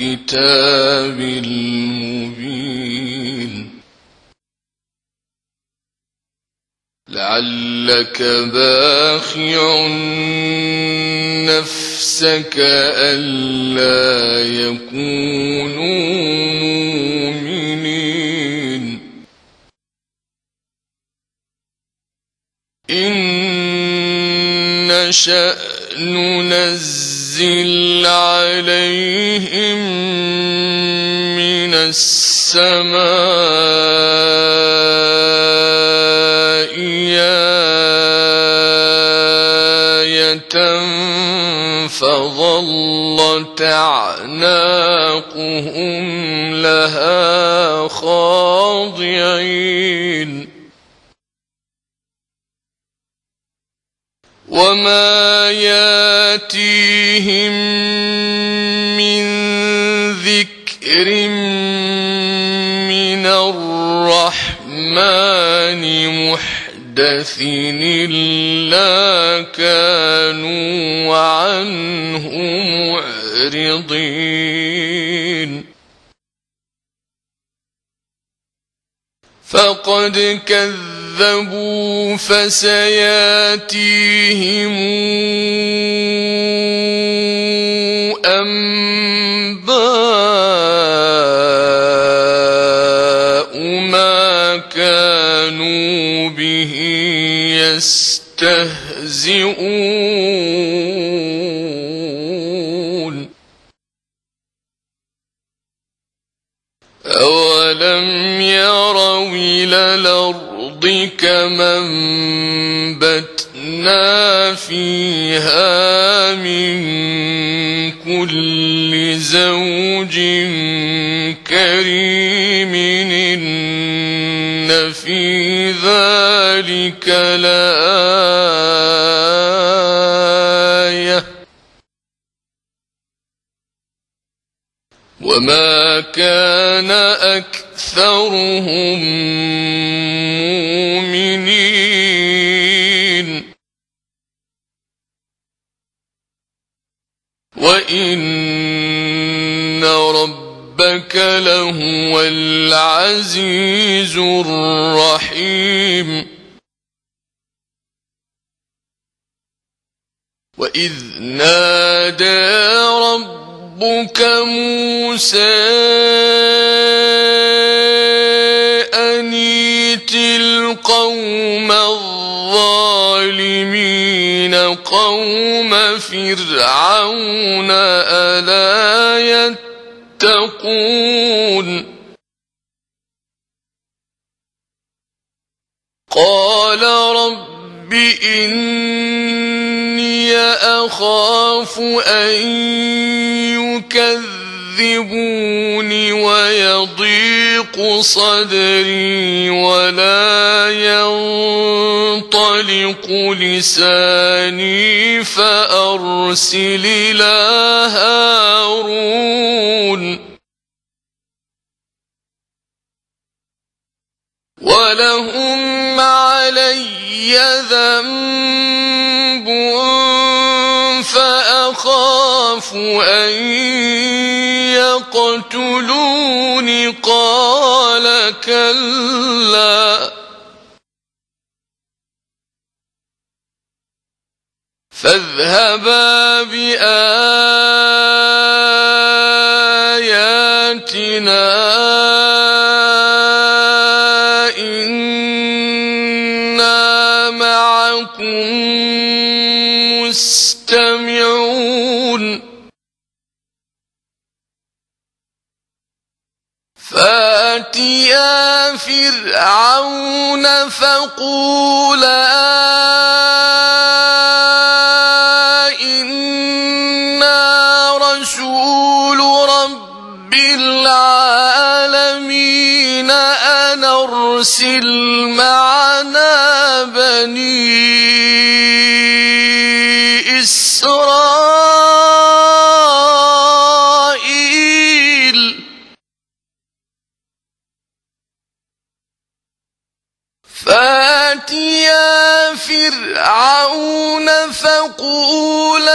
الكتاب المبين. لعلك باخع نفسك ألا يكونوا مؤمنين. إن شأن نزل ينزل عليهم من السماء آية فظلت أعناقهم لها خاضعين وما ياتيهم من ذكر من الرحمن محدث إلا كانوا عنه معرضين فقد كذبوا فسياتيهم أنباء ما كانوا به يستهزئون أولم يروا إلى الأرض كما انبتنا فيها من كل زوج كريم إن في ذلك لآية وما كان أكثرهم مؤمنين وإن ربك لهو العزيز الرحيم وإذ نادى ربك ربك موسى أنيت القوم الظالمين قوم فرعون ألا يتقون قال رب إن أخاف أن يكذبون ويضيق صدري ولا ينطلق لساني فأرسل إلى هارون. ولهم علي ذنب أن يقتلون قال كلا فاذهبا بآخر فرعون فقولا إنا رسول رب العالمين أنا أرسل معنا بنين فرعون فقولا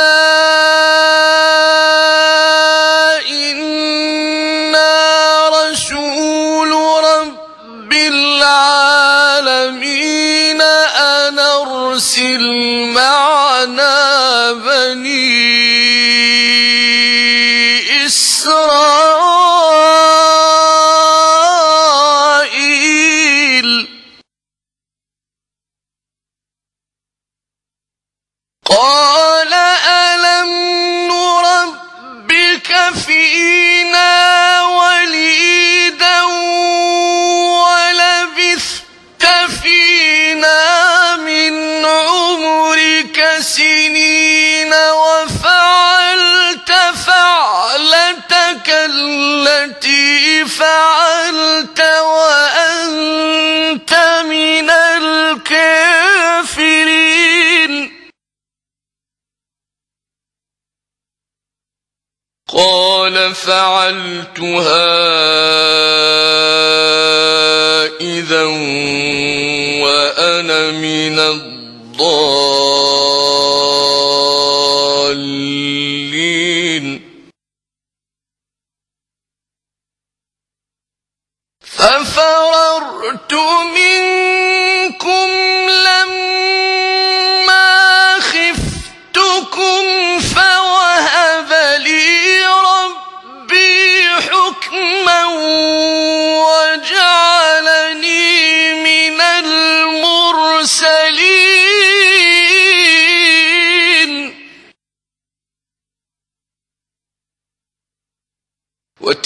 فعلتها إذا وأنا من الضالين. ففررتم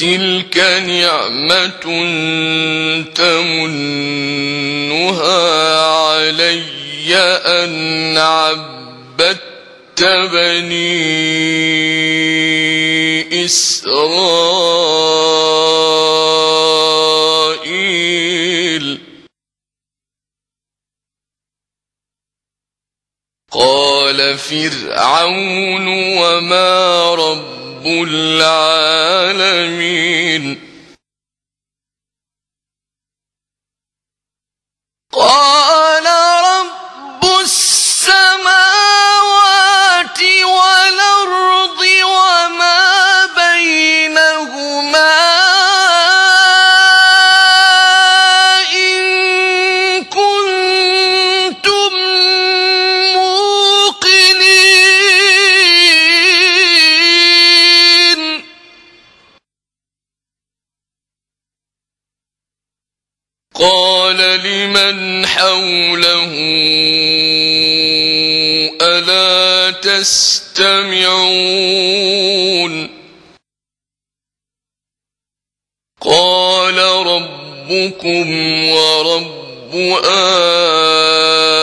تلك نعمة تمنها علي أن عبدت بني إسرائيل. قال فرعون وما رب رب العالمين. قال ومن حوله ألا تستمعون قال ربكم ورب آه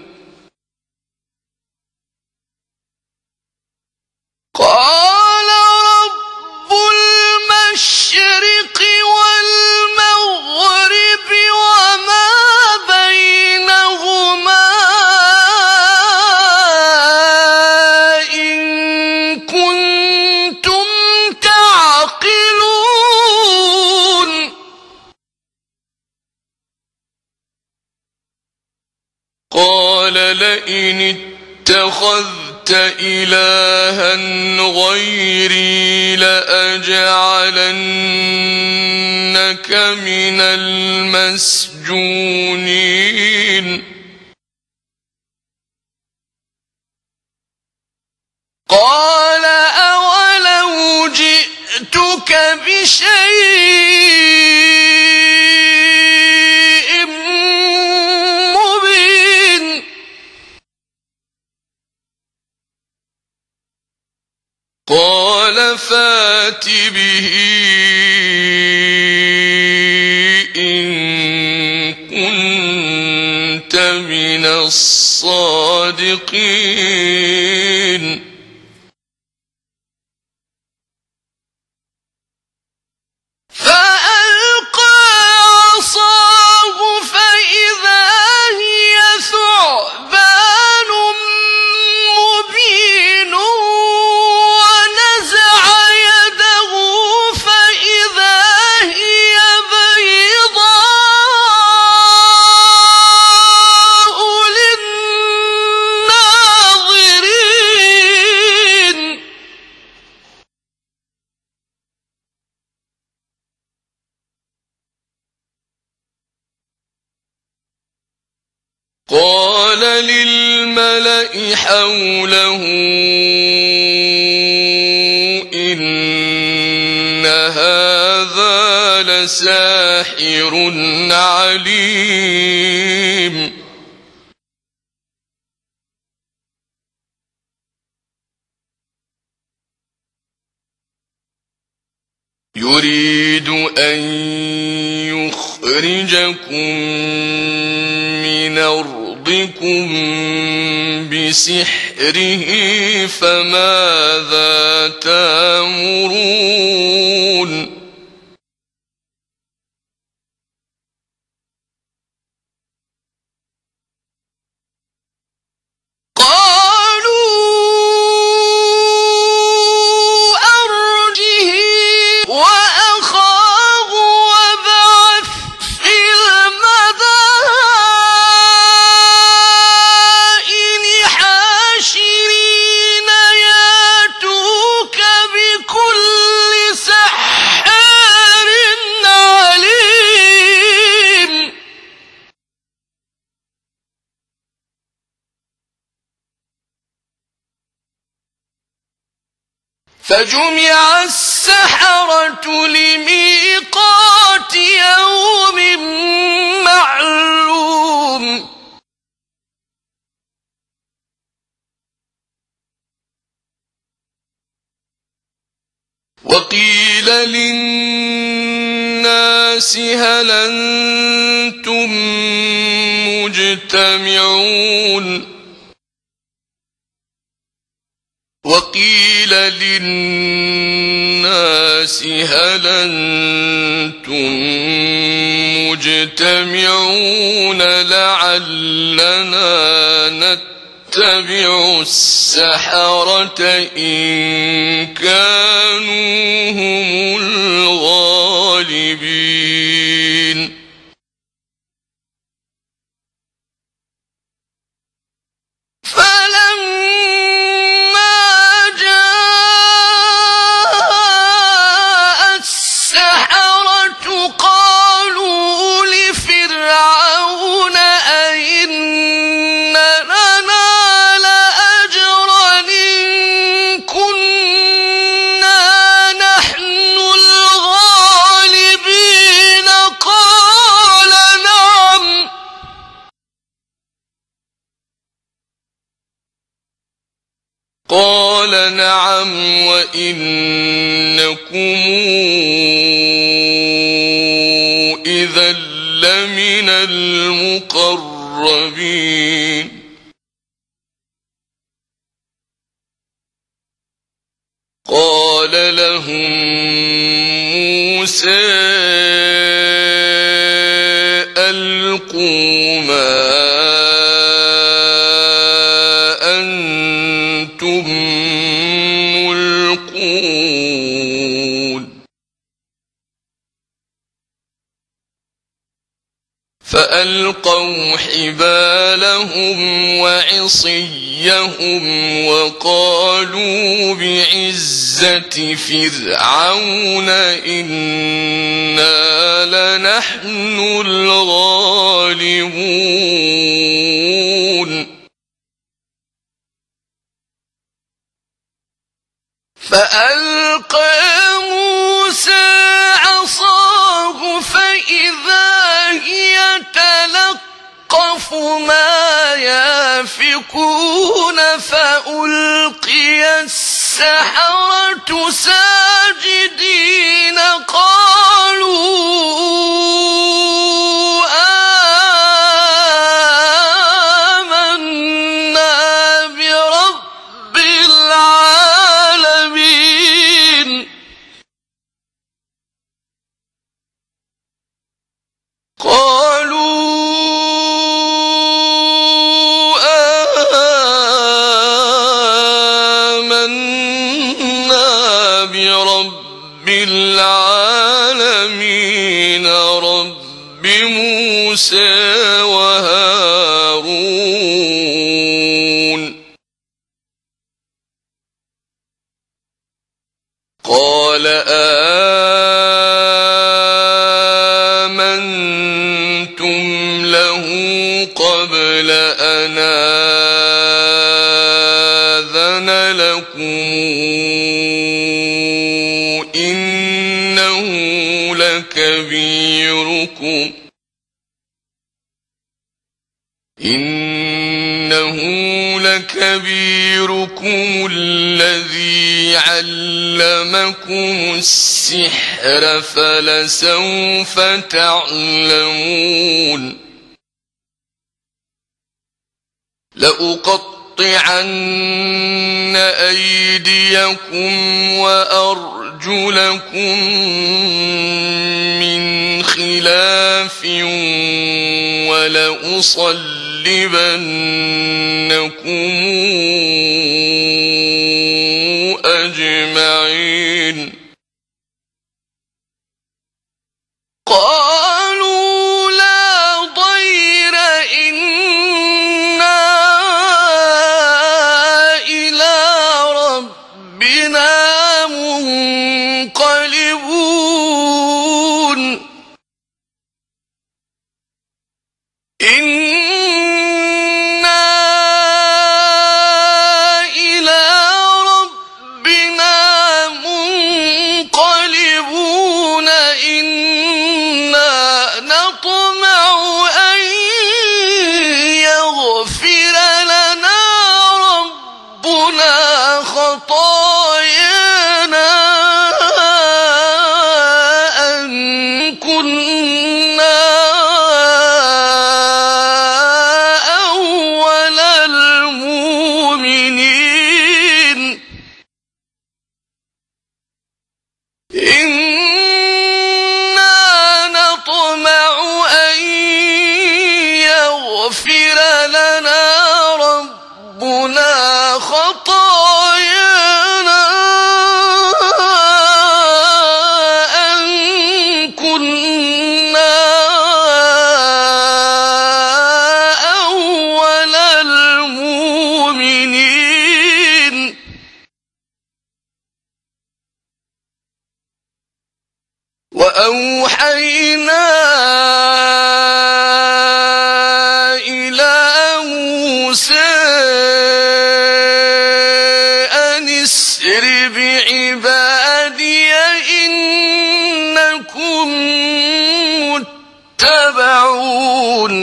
يأتوك بشيء مبين قال فات به إن كنت من الصادقين يريد أن يخرجكم من أرضكم بسحره فماذا تأمرون؟ فجمع السحرة لميقات يوم معلوم. وقيل للناس هل أنتم مجتمعون؟ وقيل للناس هل أنتم مجتمعون لعلنا نتبع السحرة إن كانوا هم الغالبين قال نعم وإنكم إذا لمن المقربين قال لهم موسى فألقوا حبالهم وعصيهم وقالوا بعزة فرعون إنا لنحن الغالبون. فألقى موسى عصاه فإذا هي تلقف ما يافكون فألقي السحرة ساجدين قالوا إنه لكبيركم إنه لكبيركم الذي علمكم السحر فلسوف تعلمون لأقطع لأقطعن أيديكم وأرجلكم من خلاف ولأصلبنكم أجمعين وأوحينا إلى موسى أن اسر بعبادي إنكم متبعون.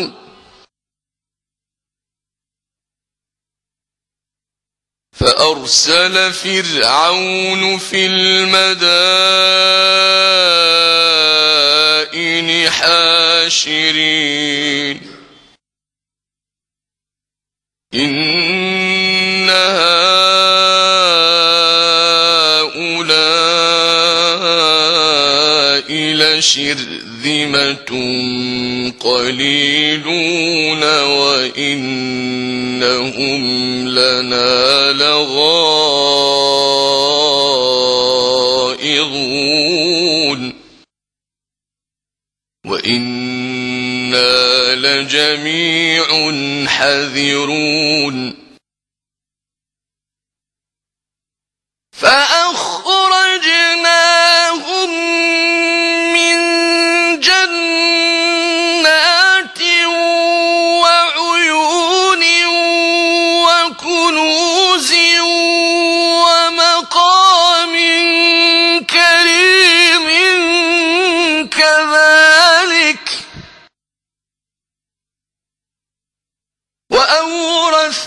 فأرسل فرعون في المدائن الخاسرين إن هؤلاء لشرذمة قليلون وإنهم لنا لغاية حذرون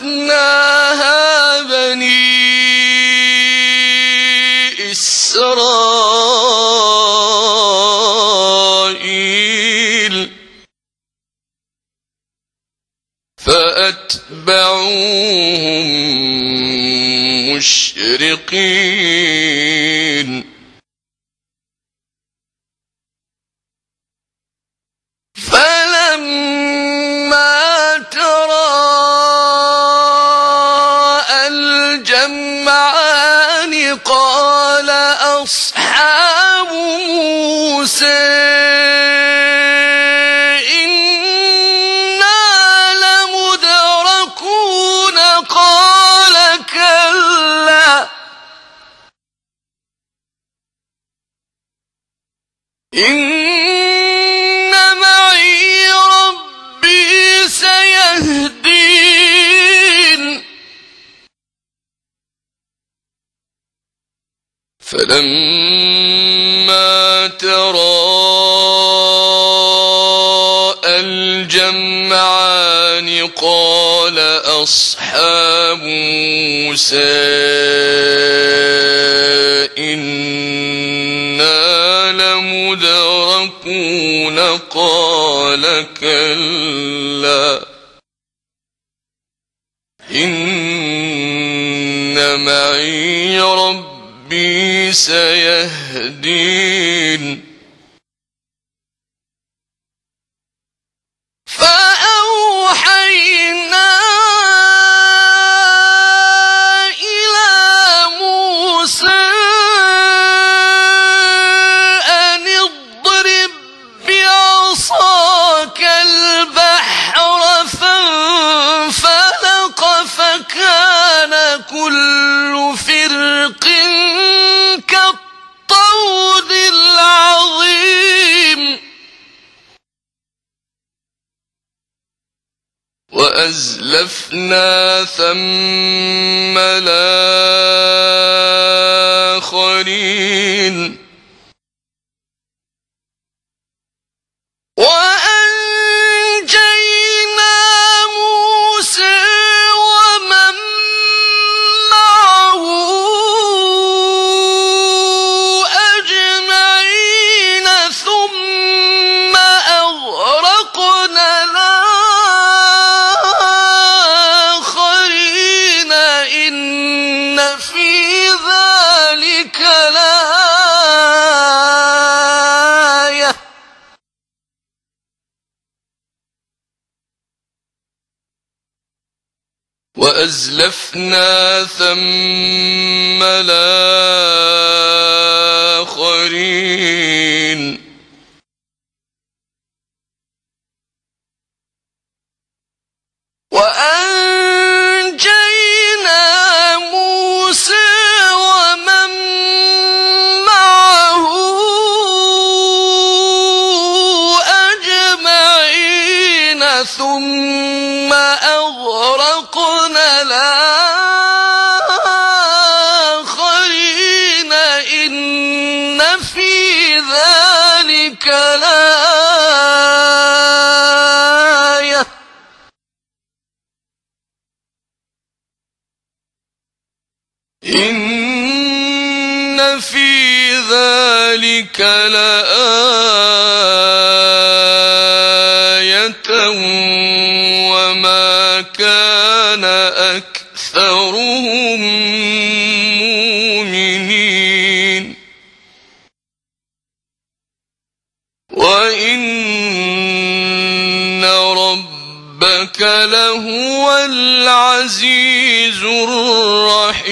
أورثناها بني إسرائيل فأتبعوهم مشرقين كلا. إن معي ربي سيهدين كل فرق كالطود العظيم. وأزلفنا ثم لَا وأزلفنا ثم لَا ان في ذلك لآية وما كان أكثرهم مؤمنين وإن ربك لهو العزيز الرحيم.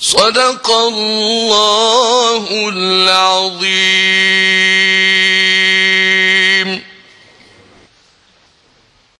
صدق الله العظيم.